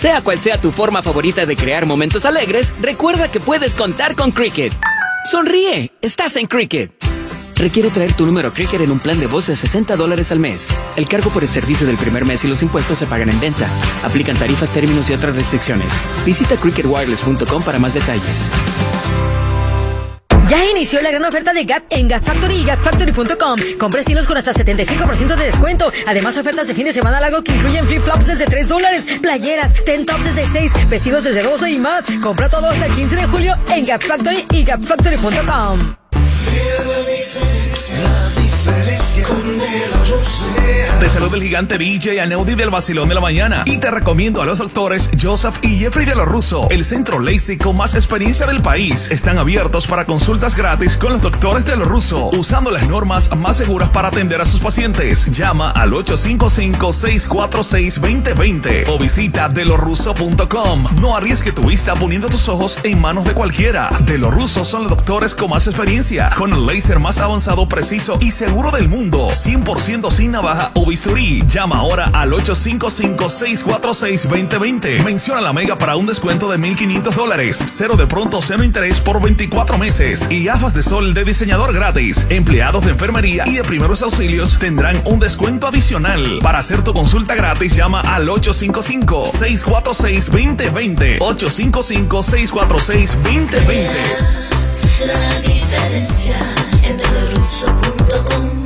Sea cual sea tu forma favorita de crear momentos alegres, recuerda que puedes contar con Cricket. Sonríe, estás en Cricket. Requiere traer tu número Cricket en un plan de voz de 60 dólares al mes. El cargo por el servicio del primer mes y los impuestos se pagan en venta. Aplican tarifas, términos y otras restricciones. Visita cricketwireless.com para más detalles. Ya inició la gran oferta de Gap en Gap Factory y gapfactory.com. Compra estilos con hasta 75% de descuento. Además, ofertas de fin de semana largo que incluyen flip-flops desde 3 dólares, playeras, ten tops desde 6, vestidos desde 12 y más. Compra todo hasta el 15 de julio en Gap Factory y gapfactory.com. Te saluda el gigante BJ Aneudi del Basilón de la Mañana y te recomiendo a los doctores Joseph y Jeffrey de los Russo, el centro LASIK con más experiencia del país. Están abiertos para consultas gratis con los doctores de los Russo, usando las normas más seguras para atender a sus pacientes. Llama al 855-646-2020 o visita delorrusso.com. No arriesgue tu vista poniendo tus ojos en manos de cualquiera. De los Russo son los doctores con más experiencia, con el láser más avanzado, preciso y seguro del mundo. 100% sin navaja o bisturí. Llama ahora al 855-646-2020. Menciona la mega para un descuento de 1,500 dólares. Cero de pronto, cero interés por 24 meses. Y gafas de sol de diseñador gratis. Empleados de enfermería y de primeros auxilios tendrán un descuento adicional. Para hacer tu consulta gratis, llama al 855-646-2020. 855-646-2020. La diferencia en delruso.com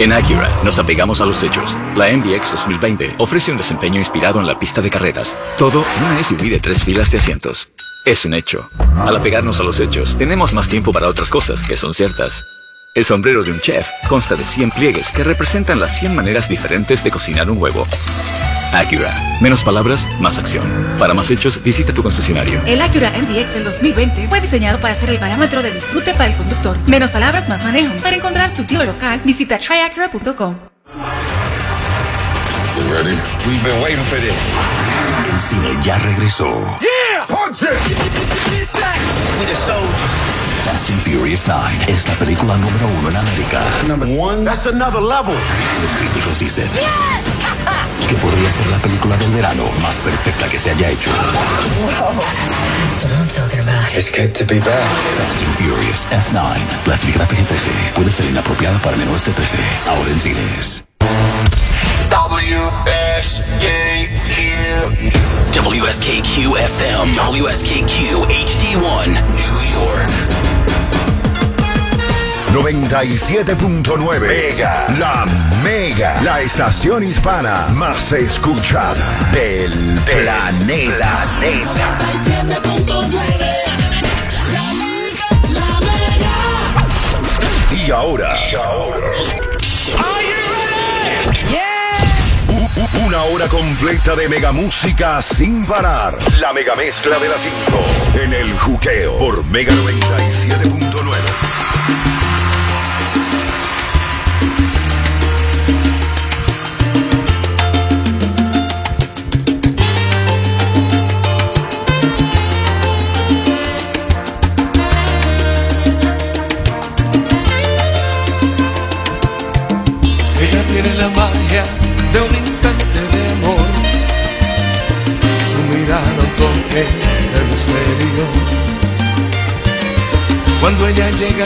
En Acura nos apegamos a los hechos. La MDX 2020 ofrece un desempeño inspirado en la pista de carreras. Todo en una SUV de tres filas de asientos. Es un hecho. Al apegarnos a los hechos, tenemos más tiempo para otras cosas que son ciertas. El sombrero de un chef consta de 100 pliegues que representan las 100 maneras diferentes de cocinar un huevo. Acura. Menos palabras, más acción. Para más hechos, visita tu concesionario. El Acura MDX del 2020 fue diseñado para ser el parámetro de disfrute para el conductor. Menos palabras, más manejo. Para encontrar tu tío local, visita tryacura.com. You ready? We've been waiting for this. El cine ya regresó. Yeah! Punch it! We the Fast and Furious 9 es la película número uno en América. Number one? That's another level. Los críticos dicen que podría ser la película del verano más perfecta que se haya hecho. Wow. That's what I'm talking about. It's good to be back. Fast and Furious F9. Clasificada PG-13. Puede ser inapropiada para menores de 13. Ahora en cines. WSKQ. WSKQ FM. WSKQ HD1. New York. 97.9 Mega. La Mega. La estación hispana más escuchada del planeta. Y ahora. Y ahora. Una hora completa de mega música sin parar. La mega mezcla de las 5 en el juqueo por Mega 97.9.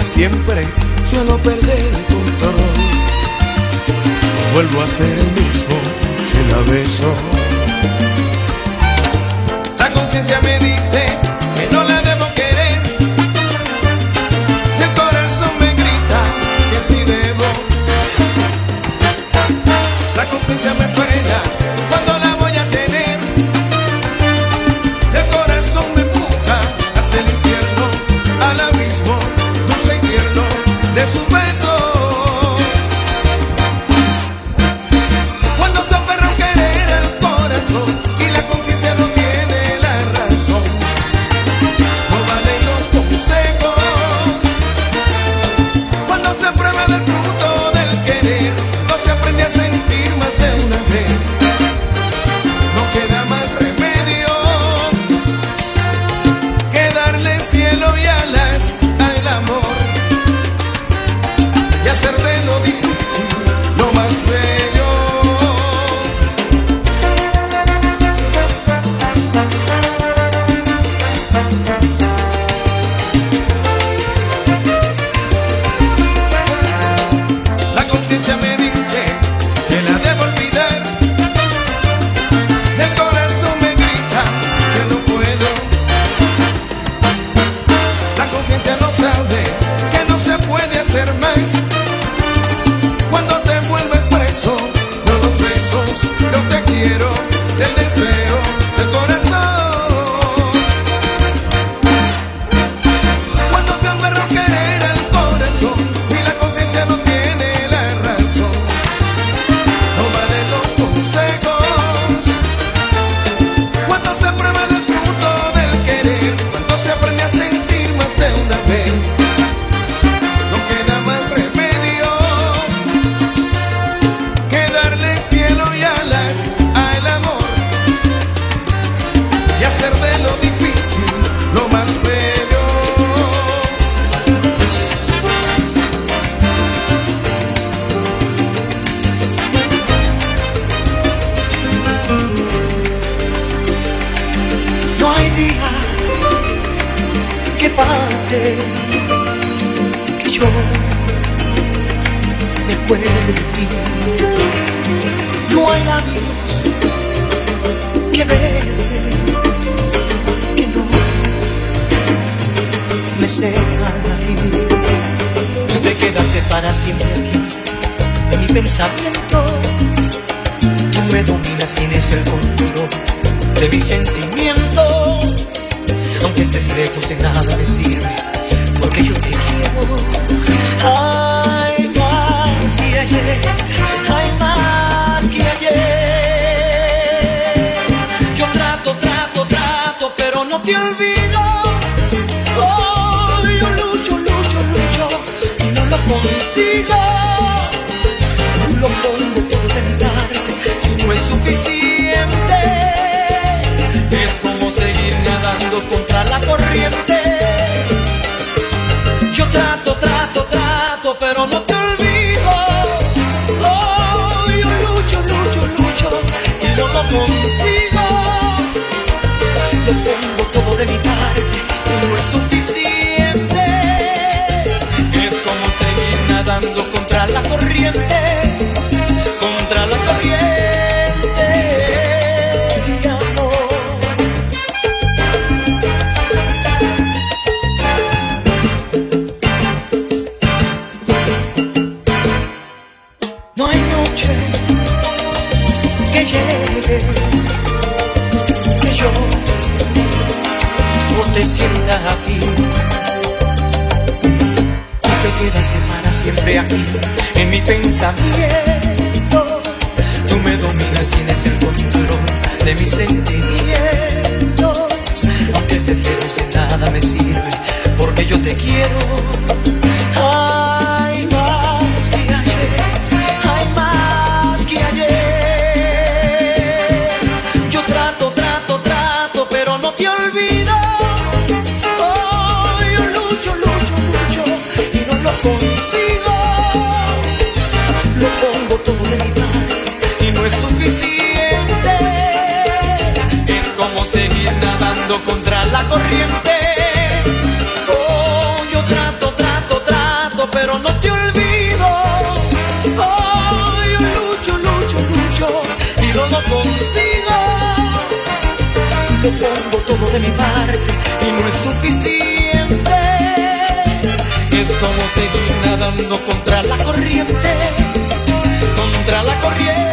Siempre suelo perder el control. Vuelvo a ser el mismo si la beso. La conciencia me dice consigo. Lo tengo todo de mi parte y no es suficiente. Es como seguir nadando contra la corriente. en mi pensamiento. Tú me dominas, tienes el control de mis sentimientos. Aunque estés lejos de nada me sirve, porque yo te quiero. de mi parte y no es suficiente. Es como seguir nadando contra la corriente, contra la corriente.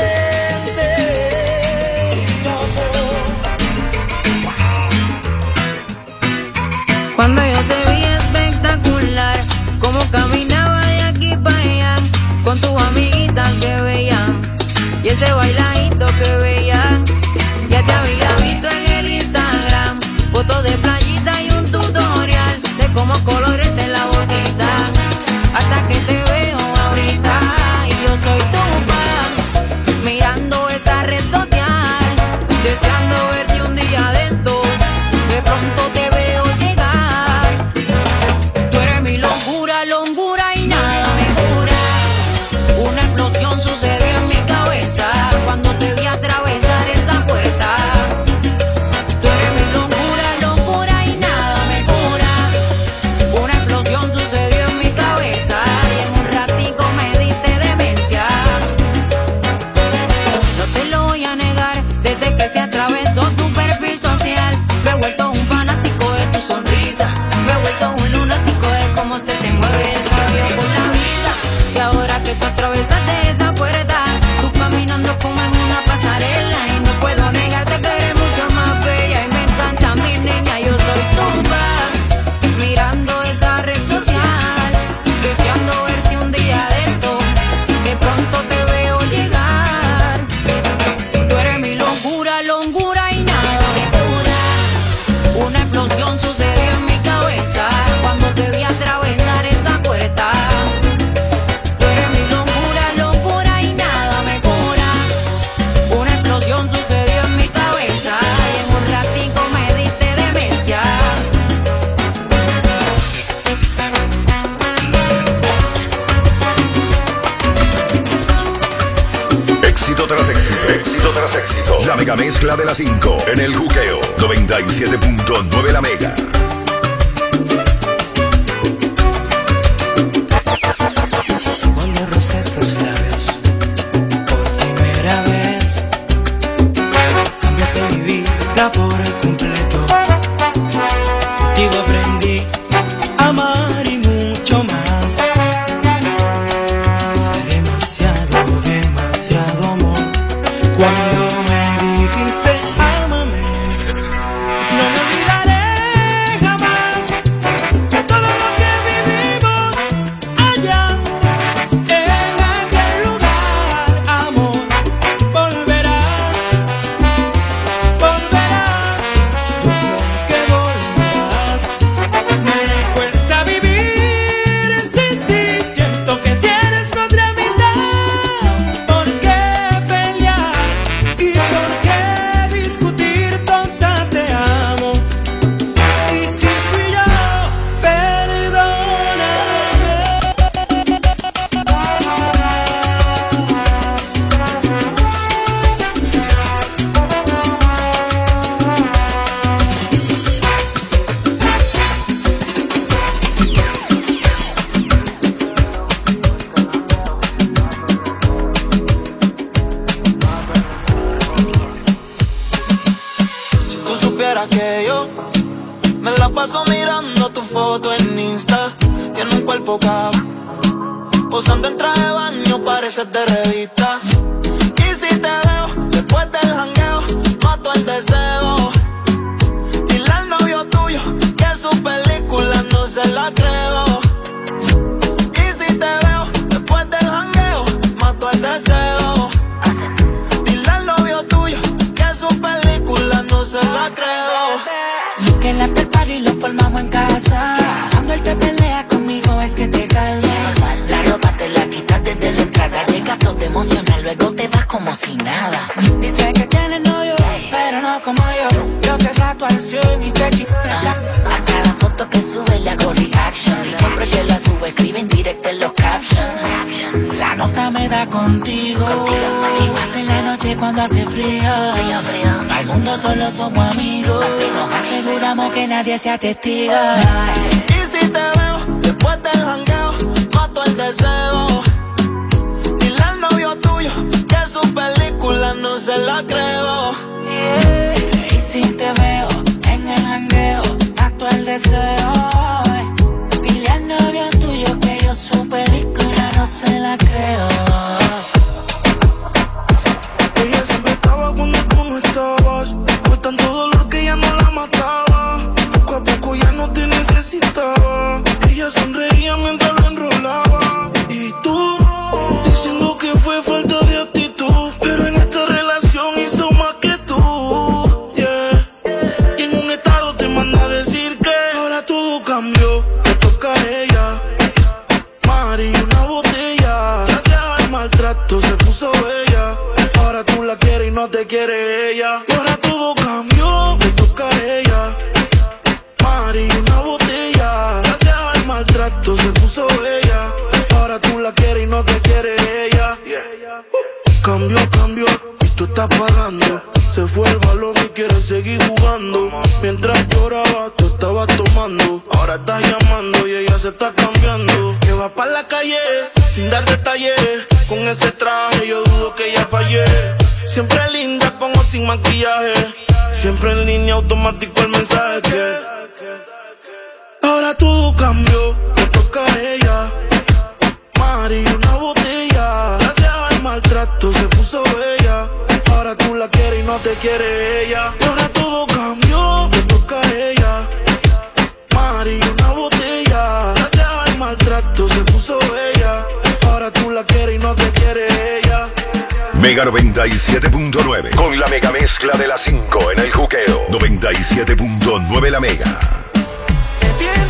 Éxito tras éxito. Éxito tras éxito. La mega mezcla de las 5 en el juqueo 97.9 la mega. mundo hace frío. Para el mundo solo somos amigos. Nos aseguramos que nadie sea testigo. Y si te veo después del jangueo, mato el deseo. Dile al novio tuyo que su película no se la creo. Y si te veo en el jangueo, mato el deseo. Tú se puso ella. Ahora tú la quieres y no te quiere ella. Cambió, Cambio, cambio, y tú estás pagando. Se fue el balón y quiere seguir jugando. Mientras lloraba, tú estabas tomando. Ahora estás llamando y ella se está cambiando. Que va para la calle sin dar detalles. Con ese traje yo dudo que ella fallé. Siempre linda con o sin maquillaje. Siempre en línea automático el mensaje que. Ahora tú cambió eres ella. Y ahora todo cambió, toca a ella. Mari, una botella. Gracias al maltrato se puso bella. Ahora tú la quieres y no te quiere ella. Mega 97.9 con la mega mezcla de las 5 en el juqueo. 97.9 la mega. ¿Te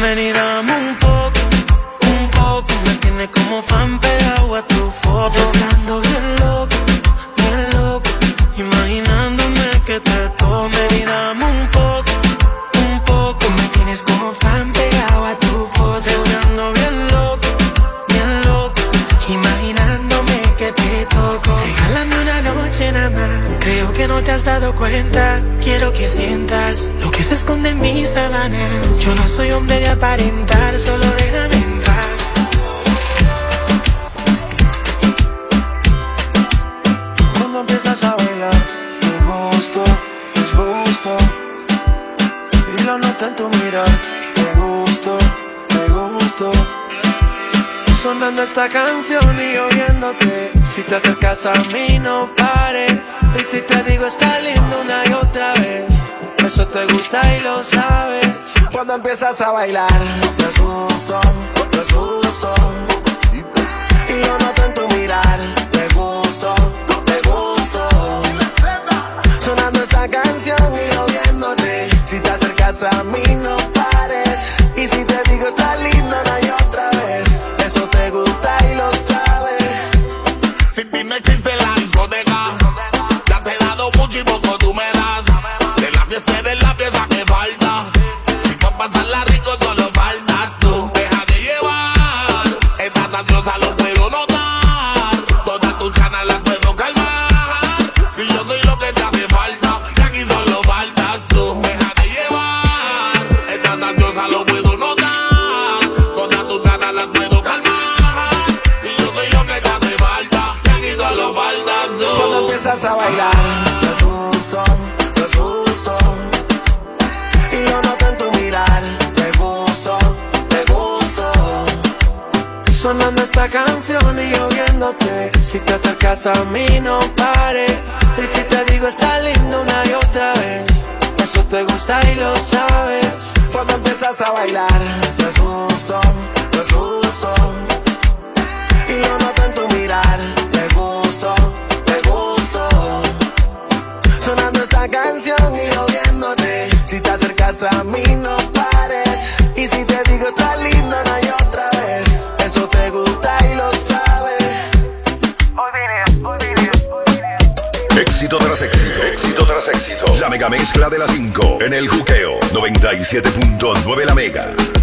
Bienvenido empiezas a bailar. puedo calmar. a mí no pare. Y si te digo está lindo una y otra vez, eso te gusta y lo sabes. Cuando empiezas a bailar, no es justo, no es justo. de las 5 en el juqueo 97.9 la mega.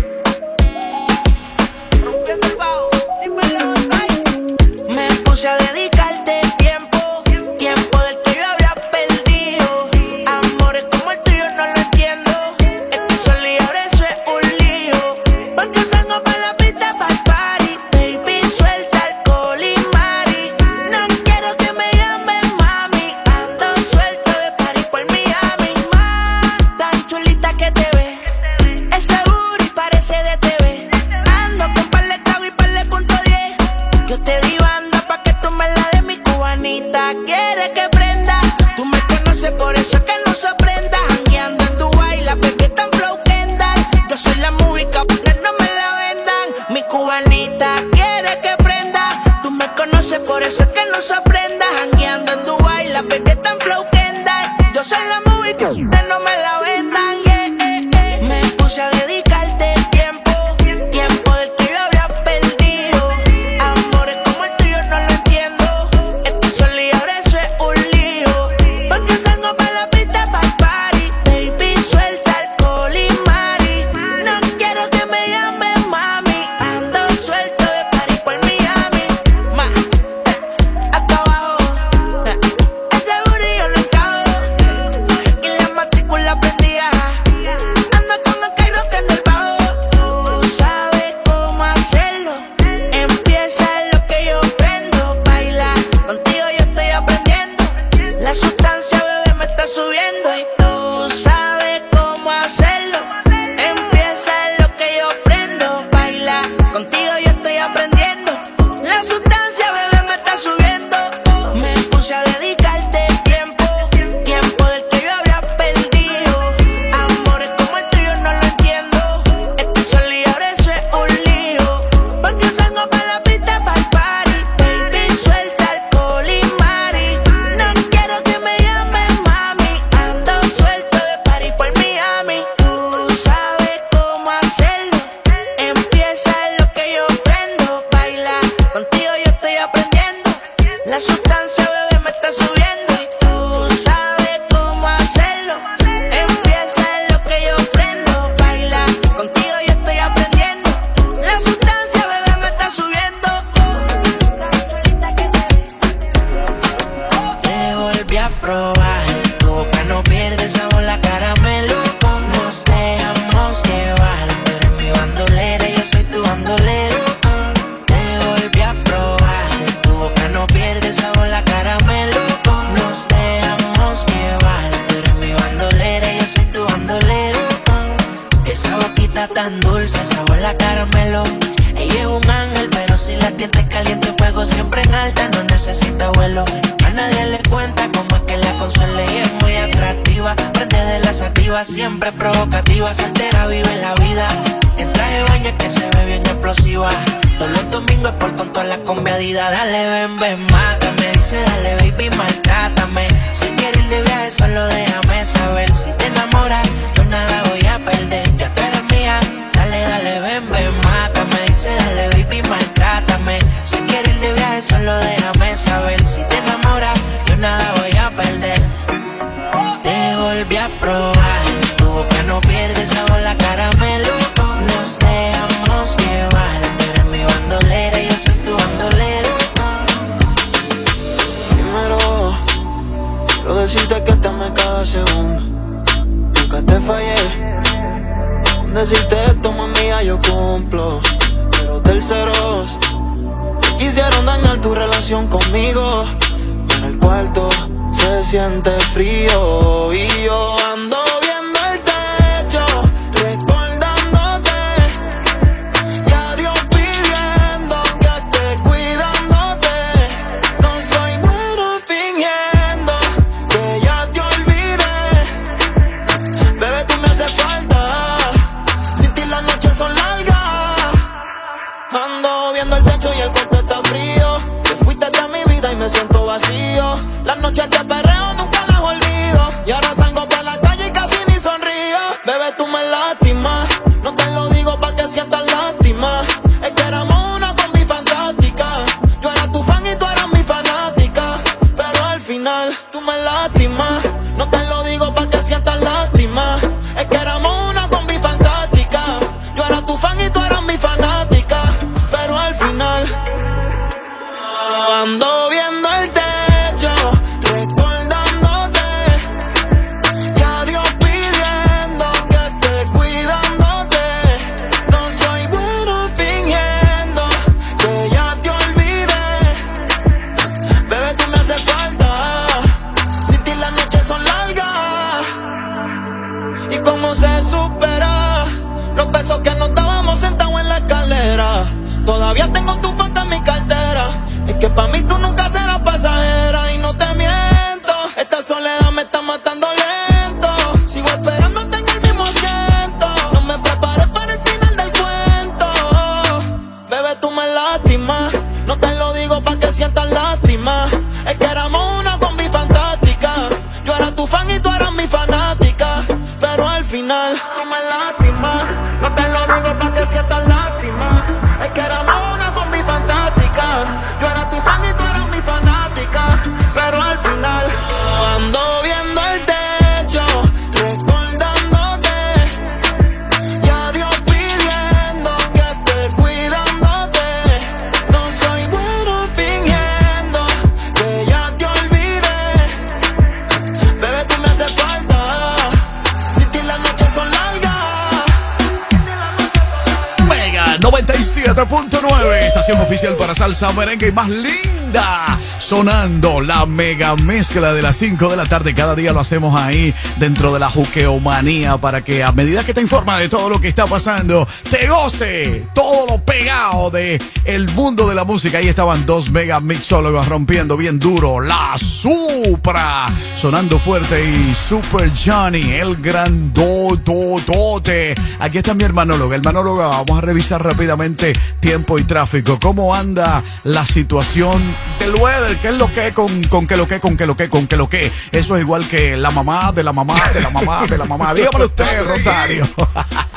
programación oficial para salsa, merengue y más linda. Sonando la mega mezcla de las 5 de la tarde. Cada día lo hacemos ahí dentro de la juqueomanía para que a medida que te informa de todo lo que está pasando, te goce todo lo pegado de el mundo de la música. Ahí estaban dos mega mixólogos rompiendo bien duro la Supra. Sonando fuerte y Super Johnny, el grandototote. Aquí está mi hermanóloga. Hermanóloga, vamos a revisar rápidamente tiempo y tráfico cómo anda la situación del weather, qué es lo que, con, qué lo que, con qué lo que, con qué lo que. Eso es igual que la mamá de la mamá, de la mamá, de la mamá. Dígamelo usted, Rosario.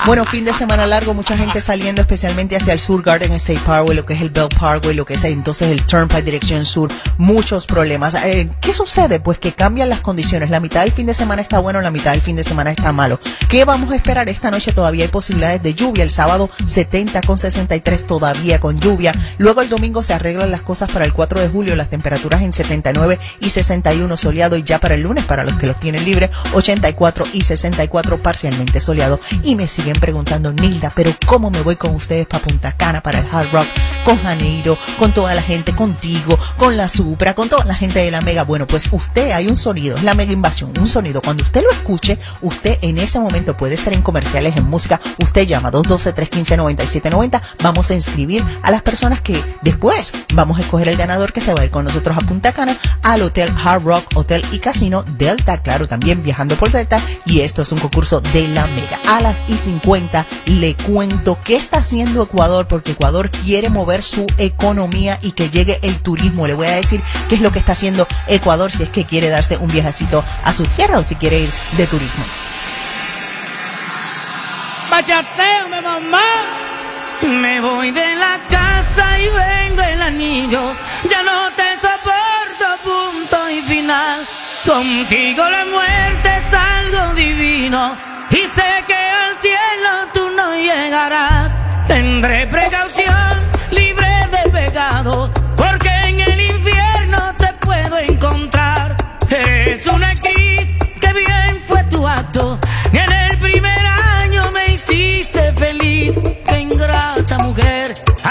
Bueno, fin de semana largo, mucha gente saliendo especialmente hacia el sur, Garden State Parkway, lo que es el Bell Parkway, lo que es entonces el Turnpike Dirección Sur, muchos problemas. Eh, ¿Qué sucede? Pues que cambian las condiciones. La mitad del fin de semana está bueno, la mitad del fin de semana está malo. ¿Qué vamos a esperar esta noche? Todavía hay posibilidades de lluvia. El sábado 70 con 63 todavía con lluvia. Luego el domingo se arreglan las cosas para el 4 de julio, las temperaturas en 79 y 61 soleado y ya para el lunes, para los que los tienen libre, 84 y 64 parcialmente soleado. Y me siguen preguntando, Nilda, pero ¿cómo me voy con ustedes para Punta Cana, para el Hard Rock, con Janeiro, con toda la gente, contigo, con la Supra, con toda la gente de la Mega? Bueno, pues usted hay un sonido, es la Mega Invasión, un sonido. Cuando usted lo escuche, usted en ese momento puede estar en comerciales, en música, usted llama 212-315-9790, vamos a inscribir a las personas que después vamos a escoger el ganador que se va a ir con nosotros a Punta Cana, al Hotel Hard Rock, Hotel y Casino Delta, claro, también viajando por Delta, y esto es un concurso de la Mega. A las y 50 le cuento qué está haciendo Ecuador, porque Ecuador quiere mover su economía y que llegue el turismo. Le voy a decir qué es lo que está haciendo Ecuador si es que quiere darse un viajecito a su tierra o si quiere ir de turismo. Bachateame, mamá. Me voy de la casa y vengo el anillo. Ya no te soporto, punto y final. Contigo la muerte es algo divino. Y sé que al cielo tú no llegarás. Tendré precaución,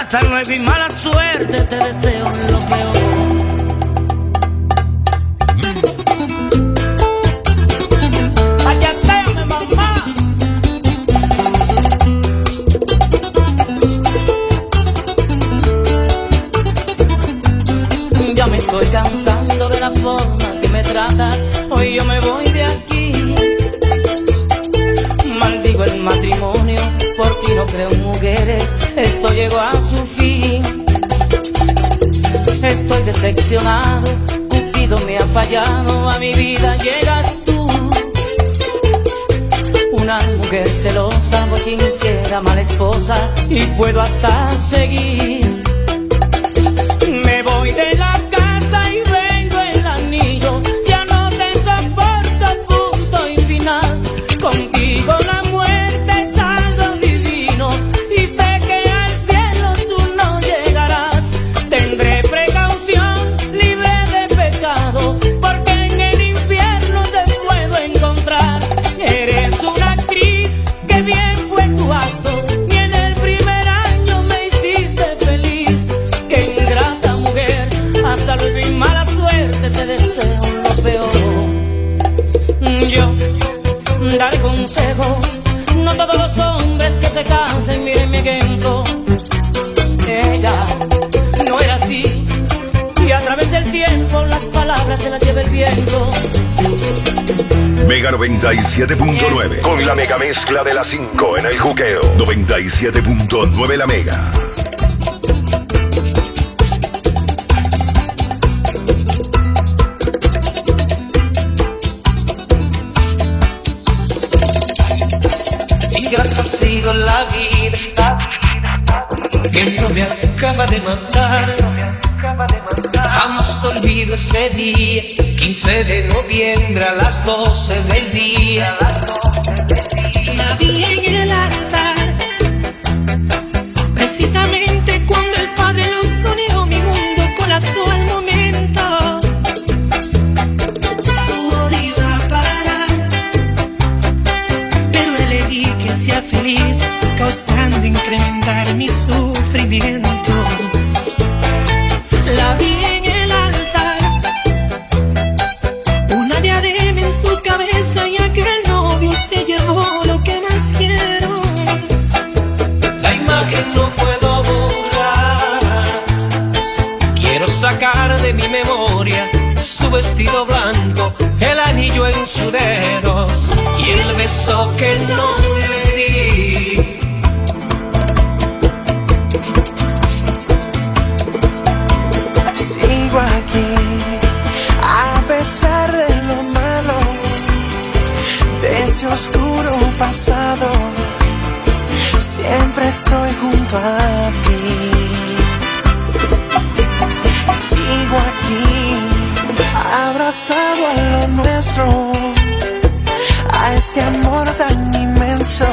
mujer. Hasta luego y mala suerte te deseo lo peor. Bachateame, mamá. Ya me estoy cansando de la forma que me tratas. Hoy yo me voy de aquí. Maldigo el matrimonio, por ti no creo en mujeres. Esto llegó a su fin. Estoy decepcionado, Cupido me ha fallado. A mi vida llegas tú. Una mujer celosa, bochinchera, mala esposa. Y puedo hasta seguir. Me voy de la mezcla de las 5 en el juqueo. 97.9 la mega. Ingrato sigo la vida que no me acaba de matar. Jamás olvido ese día, 15 de noviembre a las 12 del día. A las 12 mi memoria su vestido blanco, el anillo en su dedo y el beso que no le di. Sigo aquí, a pesar de lo malo, de ese oscuro pasado. Siempre estoy junto a ti. pasado a lo nuestro, a este amor tan inmenso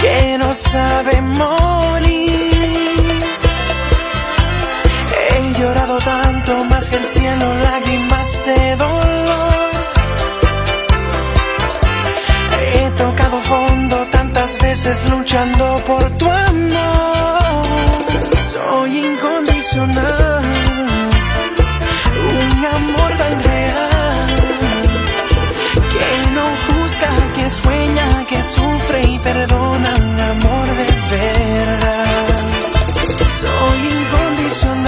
que no sabe morir. He llorado tanto más que el cielo, lágrimas de dolor. He tocado fondo tantas veces luchando por tu amor. Soy incondicional amor tan real que no juzga, que sueña, que sufre y perdona amor de verdad. Soy incondicional.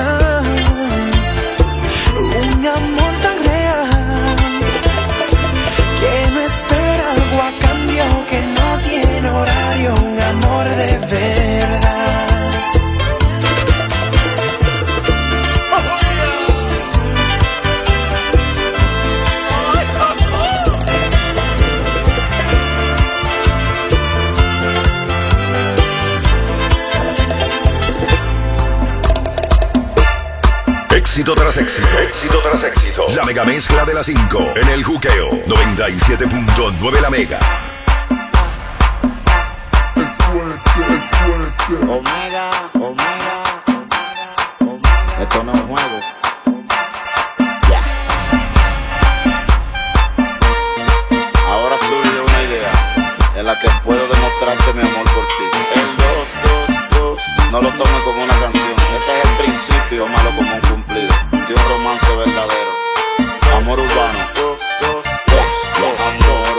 éxito tras éxito. Éxito tras éxito. La mega mezcla de las 5 en el juqueo 97.9 la mega. Omega, omega, omega, Esto no es juego. Yeah. Ahora surge una idea en la que puedo demostrarte mi amor por ti. El 2, 2, 2. No lo tomes como una canción este es el principio, malo como un cumplido. De un romance verdadero. Amor urbano. Dos, dos, dos.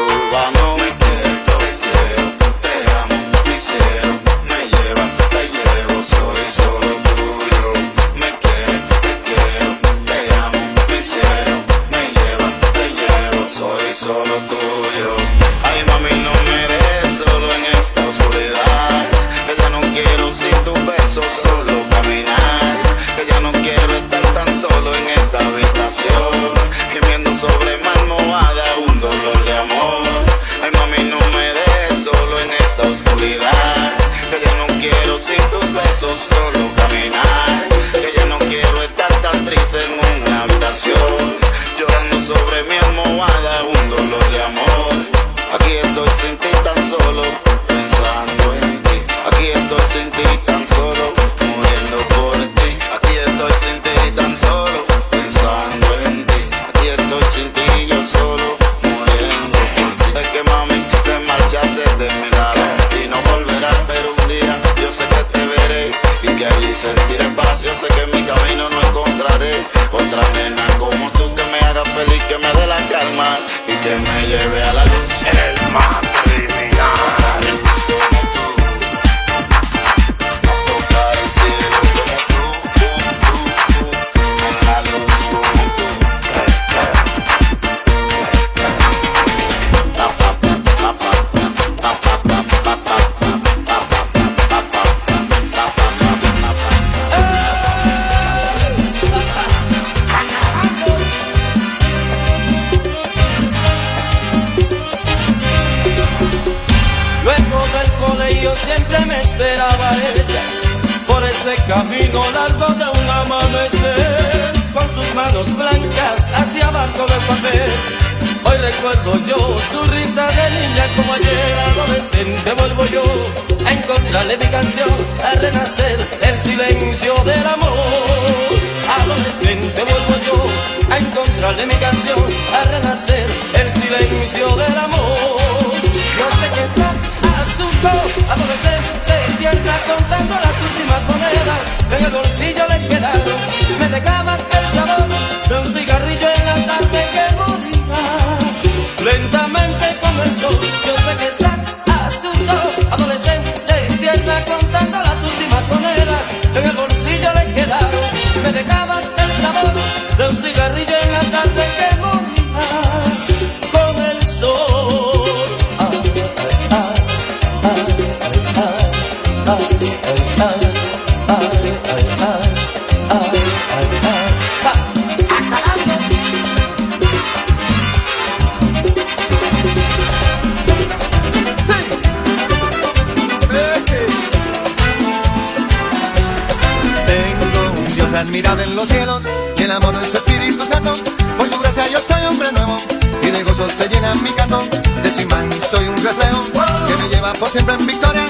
con su Espíritu Santo. Por su gracia yo soy hombre nuevo y de gozo se llena mi canto. De su imán soy un reflejo que me lleva por siempre en victoria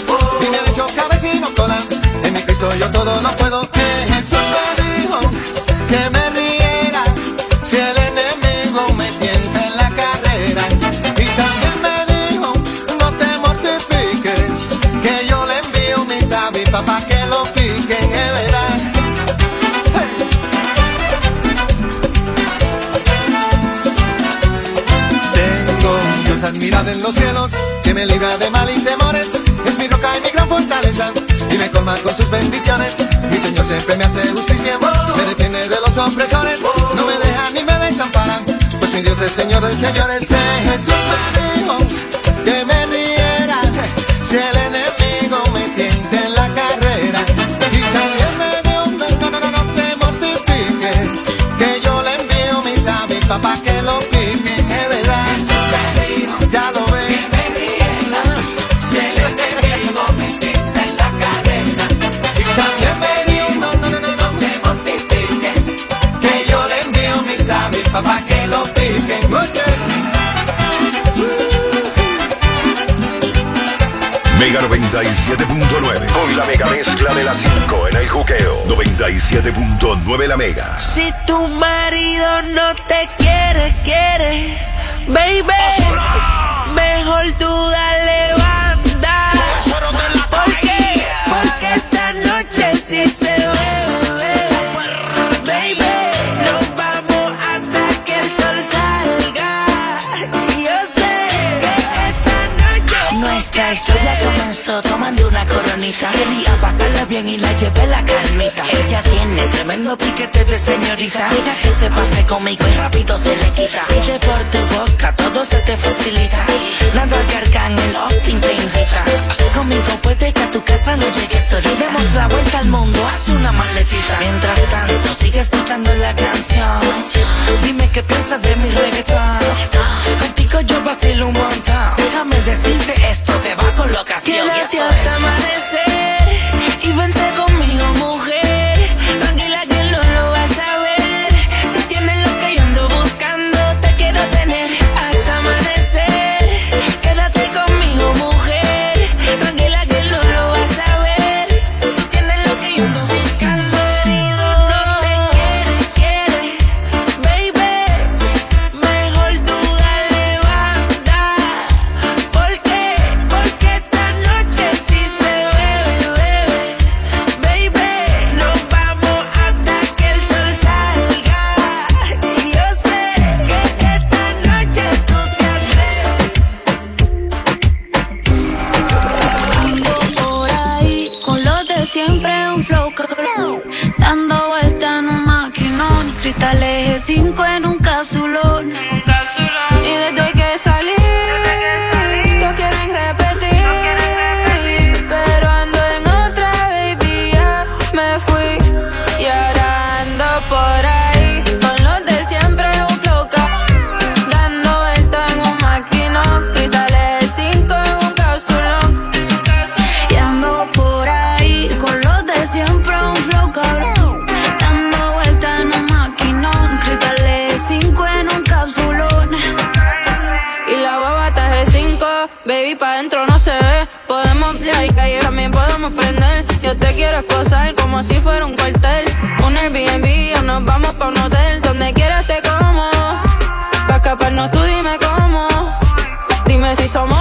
y me ha hecho cabecino cola. En mi Cristo yo todo lo puedo. Con sus bendiciones. Mi Señor siempre me hace justicia, me defiende de los opresores. No me deja ni me desampara, pues mi Dios es Señor de señores. Eh, Jesús 97.9 con la mega mezcla de las 5 en el juqueo. 97.9 la mega. Si tu marido no te quiere, quiere, baby, mejor tú dale banda. ¿Por qué? Porque esta noche sí noche Nuestra historia comenzó tomando una coronita. Quería pasarla bien y la llevé la calmita. Ella tiene tremendo piquete de señorita. Deja que se pase conmigo y rápido se le quita. Pide por tu boca, todo se te facilita. Nada que Arcángel Austin te invita. Conmigo puede que a tu casa no llegues solita. Demos la vuelta al mundo, haz una maletita. Mientras tanto, sigue escuchando la canción. Dime qué piensas de mi reggaetón. Contigo yo vacilo un montón. Déjame decirte esto, te va con locación. Y Quédate esto es- hasta amanecer 5 en un cápsulón. Y desde que salí, todos quieren repetir. Pero ando en otra, baby, ya me fui. Y ahora ando por ahí, con los de siempre un flow ca- Dando vuelta en un maquinón, cristales 5 en un cápsulón. Y ando por ahí con los de siempre un flow cabrón baby, pa' dentro no se ve. Podemos like y también podemos prender. Yo te quiero esposar como si fuera un cuartel. Un Airbnb o nos vamos pa' un hotel. Donde quieras te como. Pa' escaparnos tú dime cómo. Dime si somos.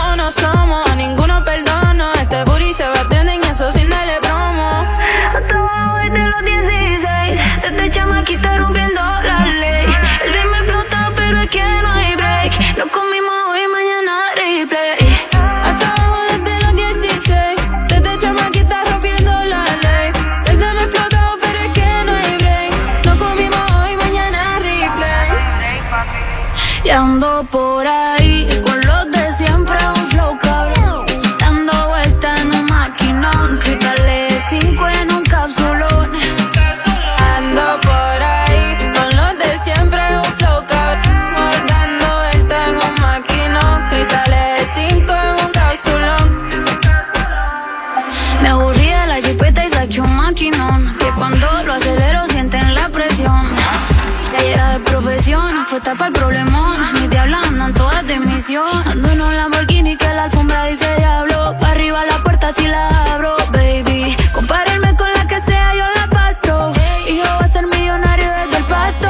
Fue tapa el problemón Mis diablas andan todas de misión Ando en un Lamborghini que la alfombra dice diablo. Pa' arriba la puerta si la abro, baby. Compárenme con la que sea, yo la parto Y yo voy a ser millonario desde el pasto.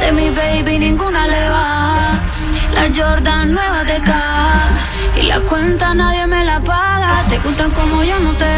De mi baby ninguna le baja La Jordan nueva de caja. Y la cuenta nadie me la paga. Te gustan como yo no te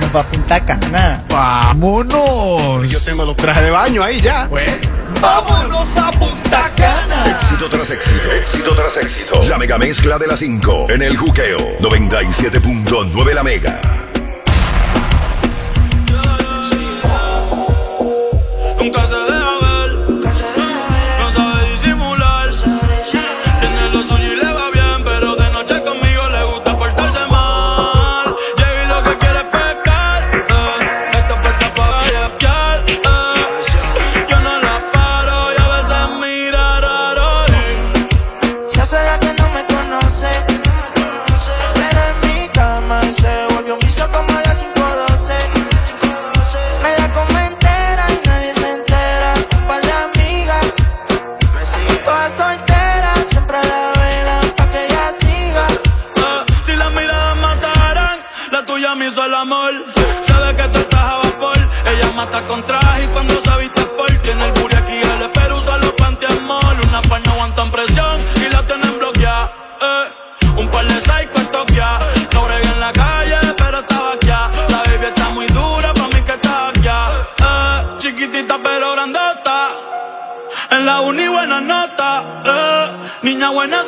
vámonos para Punta Cana. ¡Vámonos! Yo tengo los trajes de baño ahí ya. Pues. ¡Vámonos a Punta Cana! Éxito tras éxito, éxito tras éxito. La mega mezcla de las 5 en el juqueo 97.9 la mega.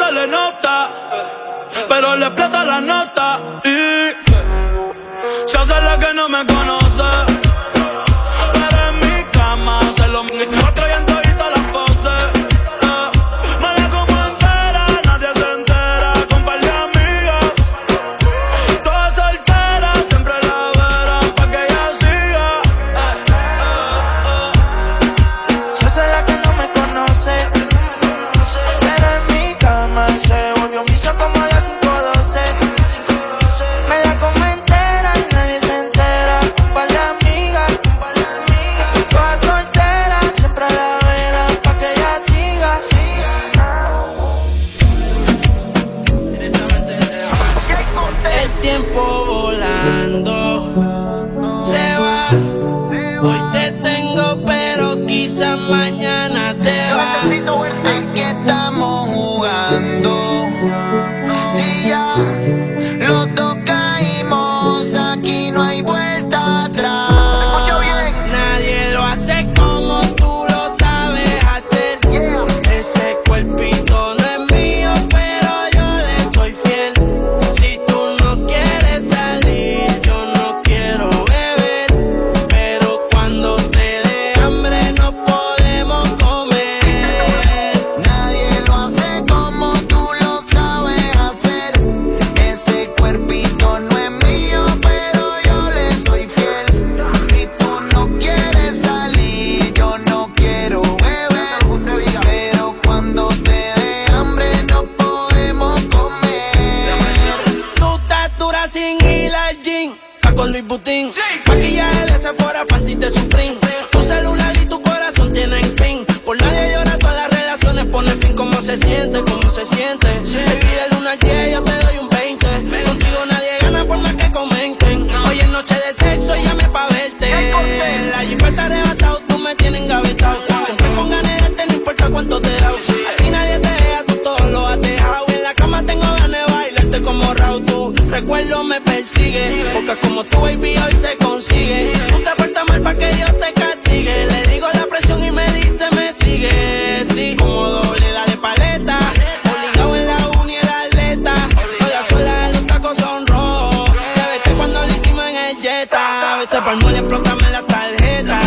se le nota, pero le explota la nota y se hace la que no me conoce. Pero en mi cama se lo Maquillaje de Sephora, panties de Supreme. Tu celular y tu corazón tienen clean. Por nadie llora, todas las relaciones ponen fin. Como se siente? como se siente? Te pide el 1 al 10, yo te doy un Como tu baby hoy se consigue. Tú te portas mal para que Dios te castigue. Le digo la presión y me dice, me sigue. Sí, como doble, dale paleta. Obligado en la uni era atleta. Sola sola, los tacos son rojos. Te vete cuando lo hicimos en el Jetta. Vete pa'l mole, explótame la tarjeta.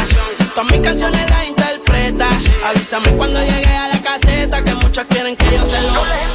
Todas mis canciones las interpreta. Avísame cuando llegue a la caseta. Que muchas quieren que yo se lo.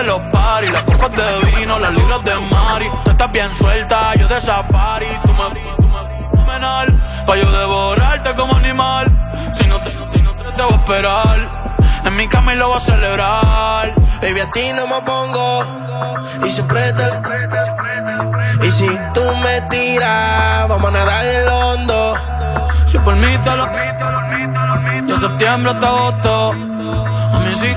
De los paris Las copas de vino, las libras de mari Tú estás bien suelta, yo de safari Tú me, tú me fenomenal Pa' yo devorarte como animal Si no te, si no te, te voy a esperar En mi cama y lo voy a celebrar Baby, a ti no me pongo y siempre te. Y si tú me tiras, vamos a nadar en lo hondo. Si por mí De septiembre hasta agosto A mí sí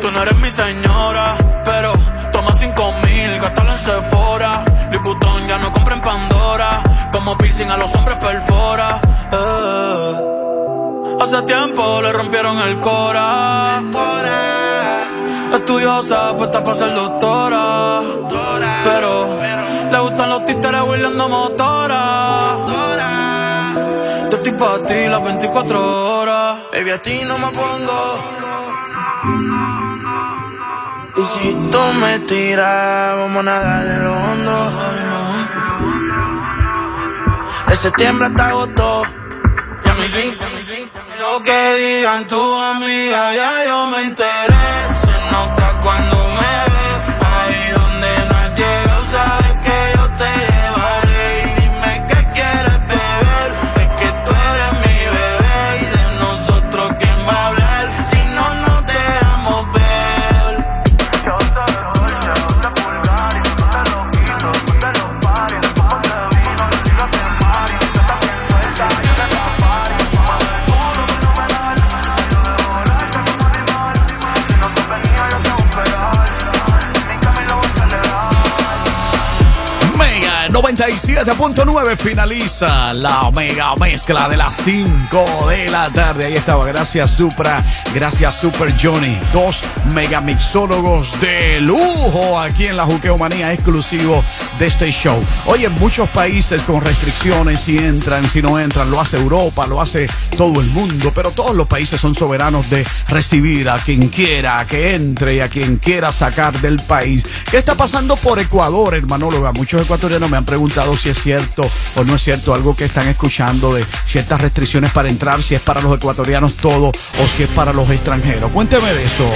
Tú no eres mi señora, pero toma cinco mil, gástalo en Sephora. Liputón ya no compra en Pandora. Como piercing a los hombres perfora. Eh. Hace tiempo le rompieron el cora. Estudiosa, puesta para ser doctora. Pero le gustan los títeres huirleando motora. Yo estoy para ti las 24 horas. Baby, a ti no me pongo. Y si tú me tiras, vamos a nadar en lo hondo. De septiembre hasta agosto. Y a mí sí, lo que digan tu amiga, ya yo me enteré. Se nota cuando me ve, ahí donde no has llegado, sabes que yo te llevaré. 97.9 finaliza la mega mezcla de las 5 de la tarde. Ahí estaba, gracias Supra, gracias Super Johnny. Dos megamixólogos de lujo aquí en la Juqueomanía exclusivo de este show. Oye, en muchos países con restricciones, si entran, si no entran, lo hace Europa, lo hace todo el mundo, pero todos los países son soberanos de recibir a quien quiera que entre y a quien quiera sacar del país. ¿Qué está pasando por Ecuador, hermanóloga? Muchos ecuatorianos me han preguntado si es cierto o no es cierto algo que están escuchando de ciertas restricciones para entrar, si es para los ecuatorianos todo o si es para los extranjeros. Cuénteme de eso,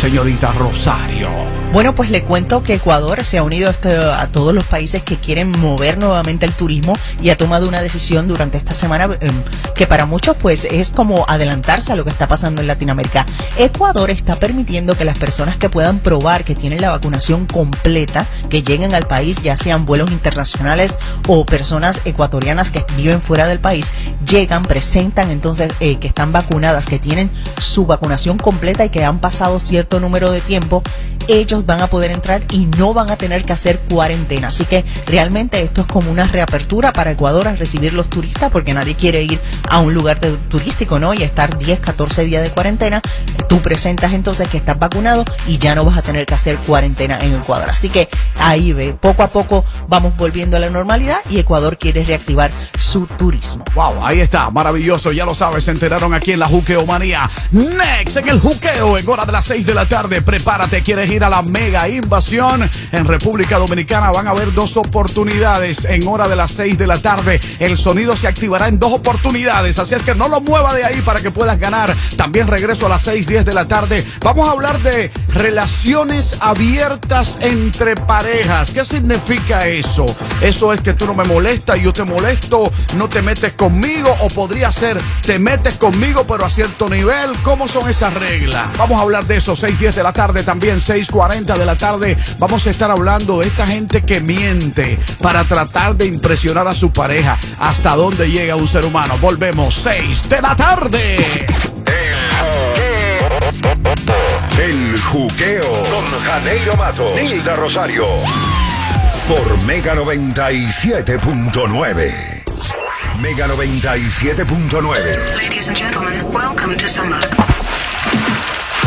señorita Rosario. Bueno, pues le cuento que Ecuador se ha unido a, este- a todos los países que quieren mover nuevamente el turismo y ha tomado una decisión durante esta semana em, que para muchos pues es como adelantarse a lo que está pasando en Latinoamérica. Ecuador está permitiendo que las personas que puedan probar que tienen la vacunación completa, que lleguen al país, ya sean vuelos internacionales o personas ecuatorianas que viven fuera del país, llegan, presentan entonces eh, que están vacunadas, que tienen su vacunación completa y que han pasado cierto número de tiempo, ellos van a poder entrar y no van a tener que hacer cuarentena. Así que realmente esto es como una reapertura para Ecuador a recibir los turistas porque nadie quiere ir a un lugar turístico, ¿no? Y estar 10, 14 días de cuarentena. Tú presentas entonces que estás vacunado y ya no vas a tener que hacer cuarentena en Ecuador. Así que ahí ve, poco a poco vamos volviendo a la normalidad y Ecuador quiere reactivar su turismo. Wow, ahí está, maravilloso, ya lo sabes, se enteraron aquí en la Juqueomanía. Next, en el Juqueo, en hora de las 6 de la tarde, prepárate, quieres ir a la mega invasión en República Dominicana, van a haber dos oportunidades en hora de las 6 de la tarde. El sonido se activará en dos oportunidades, así es que no lo mueva de ahí para que puedas ganar. También regreso a las 6, 10 de la tarde. Vamos a hablar de relaciones abiertas entre parejas. ¿Qué significa eso? ¿Es eso es que tú no me molestas yo te molesto, no te metes conmigo o podría ser te metes conmigo pero a cierto nivel. ¿Cómo son esas reglas? Vamos a hablar de eso 6:10 de la tarde, también 6:40 de la tarde. Vamos a estar hablando de esta gente que miente para tratar de impresionar a su pareja. ¿Hasta dónde llega un ser humano? Volvemos 6 de la tarde. El juqueo con Janeiro Mato, Nilda Rosario. Por Mega 97.9. Mega 97.9. Ladies and gentlemen, welcome to summer.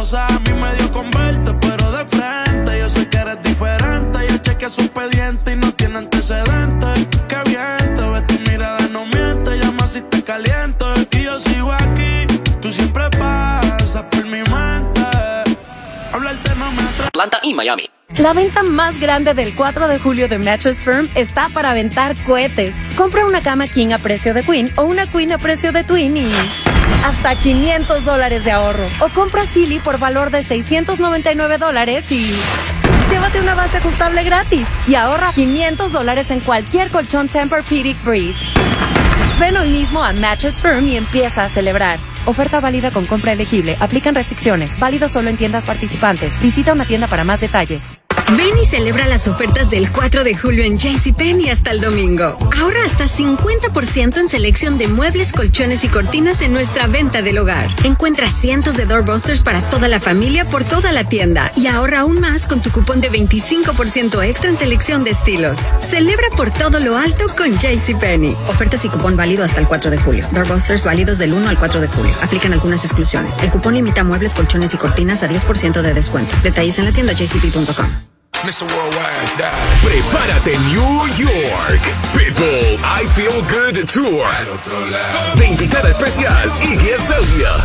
hermosa, a mí me dio con verte, pero de frente. Yo sé que eres diferente. Yo chequeé su expediente y no tiene antecedentes. Qué bien, te ves tu mirada, no miente. Llama si te caliento. Y yo sigo aquí, tú siempre pasas por mi mente. Hablarte no me atreve. Atlanta y Miami. La venta más grande del 4 de julio de Mattress Firm está para aventar cohetes. Compra una cama King a precio de Queen o una Queen a precio de Twin y hasta 500 dólares de ahorro. O compra Silly por valor de 699 dólares y llévate una base ajustable gratis y ahorra 500 dólares en cualquier colchón Tempur-Pedic Breeze. Ven hoy mismo a Mattress Firm y empieza a celebrar. Oferta válida con compra elegible. Aplican restricciones. Válido solo en tiendas participantes. Visita una tienda para más detalles. Ven y celebra las ofertas del 4 de julio en JCPenney hasta el domingo. Ahorra hasta 50% en selección de muebles, colchones y cortinas en nuestra venta del hogar. Encuentra cientos de doorbusters para toda la familia por toda la tienda y ahorra aún más con tu cupón de 25% extra en selección de estilos. Celebra por todo lo alto con JCPenney. Ofertas y cupón válido hasta el 4 de julio. Doorbusters válidos del 1 al 4 de julio. Aplican algunas exclusiones. El cupón limita muebles, colchones y cortinas a 10% de descuento. Detalles en la tienda jcp.com. Mr. Worldwide. Prepárate New York. Pitbull I Feel Good Tour. De invitada especial, Iggy Azalea.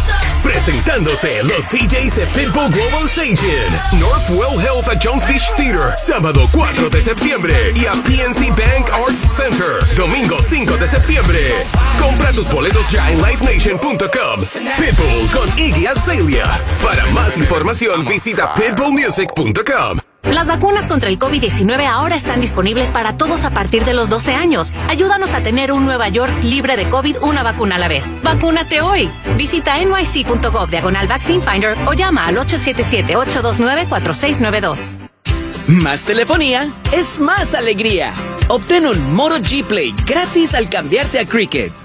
Presentándose los DJs de Pitbull Global Station. Northwell Health a Jones Beach Theater. Sábado 4 de septiembre. Y a PNC Bank Arts Center. Domingo 5 de septiembre. Compra tus boletos ya en livenation.com. Pitbull con Iggy Azalea. Para más información visita pitbullmusic.com. Las vacunas contra el COVID-19 ahora están disponibles para todos a partir de los 12 años. Ayúdanos a tener un Nueva York libre de COVID una vacuna a la vez. ¡Vacúnate hoy! Visita nyc.gov diagonal vaccine finder o llama al 877-829-4692. Más telefonía es más alegría. Obtén un Moto G Play gratis al cambiarte a Cricket.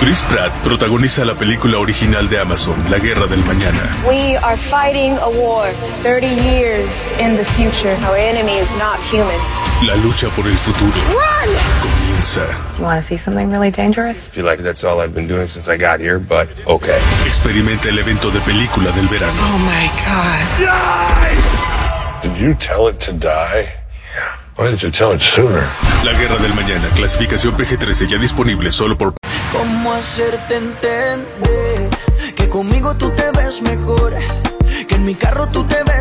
Chris Pratt protagoniza la película original de Amazon, La Guerra del Mañana. We are fighting a war 30 years in the future. Our enemy is not human. La lucha por el futuro Run! comienza. Do you want to see something really dangerous? I feel like that's all I've been doing since I got here, but okay. Experimenta el evento de película del verano. Oh my god. Did you tell it to die? Yeah. Why did you tell it sooner? La Guerra del Mañana, clasificación PG-13 ya disponible solo por... ¿Cómo hacerte entender que conmigo tú te ves mejor? Que en mi carro tú te ves mejor.